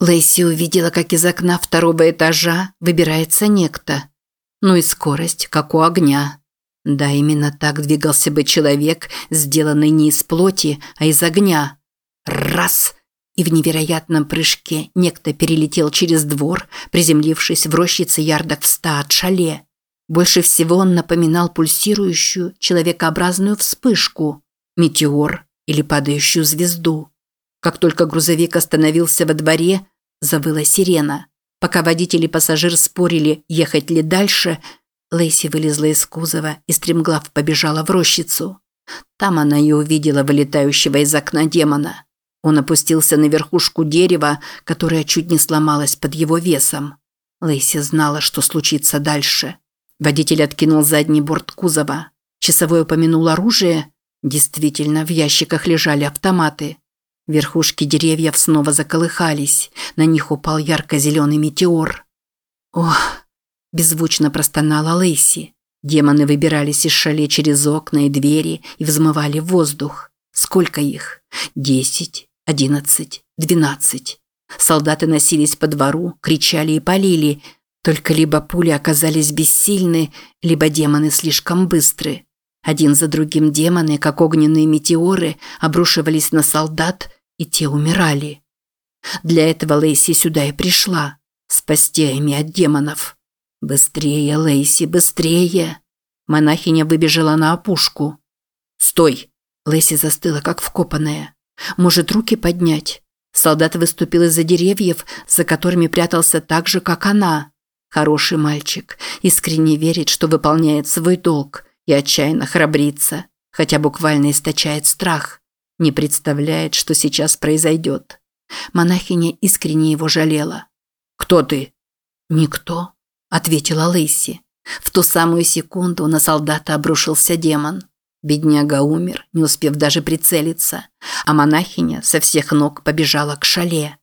Лэйси увидела, как из окна второго этажа выбирается некто. Ну и скорость, как у огня. Да, именно так двигался бы человек, сделанный не из плоти, а из огня. Раз! И в невероятном прыжке некто перелетел через двор, приземлившись в рощице ярдах в ста от шале. Больше всего он напоминал пульсирующую, человекообразную вспышку, метеор или падающую звезду. Как только грузовик остановился во дворе, завыла сирена. Пока водитель и пассажир спорили, ехать ли дальше – Лейси вылезла из кузова и стремглав побежала в рощицу. Там она и увидела вылетающего из окна демона. Он опустился на верхушку дерева, которое чуть не сломалось под его весом. Лейси знала, что случится дальше. Водитель откинул задний борт кузова. Часовой упомянул оружие. Действительно, в ящиках лежали автоматы. Верхушки деревьев снова заколыхались. На них упал ярко-зеленый метеор. Ох, Беззвучно простонала Лейси. Демоны выбирались из шале через окна и двери и взмывали в воздух. Сколько их? Десять, одиннадцать, двенадцать. Солдаты носились по двору, кричали и полили. Только либо пули оказались бессильны, либо демоны слишком быстры. Один за другим демоны, как огненные метеоры, обрушивались на солдат, и те умирали. Для этого Лейси сюда и пришла. Спасти ими от демонов. «Быстрее, Лейси, быстрее!» Монахиня выбежала на опушку. «Стой!» Лейси застыла, как вкопанная. «Может, руки поднять?» Солдат выступил из-за деревьев, за которыми прятался так же, как она. Хороший мальчик, искренне верит, что выполняет свой долг и отчаянно храбрится, хотя буквально источает страх. Не представляет, что сейчас произойдет. Монахиня искренне его жалела. «Кто ты?» «Никто», ответила Лейси. В ту самую секунду на солдата обрушился демон. Бедняга умер, не успев даже прицелиться, а монахиня со всех ног побежала к шале.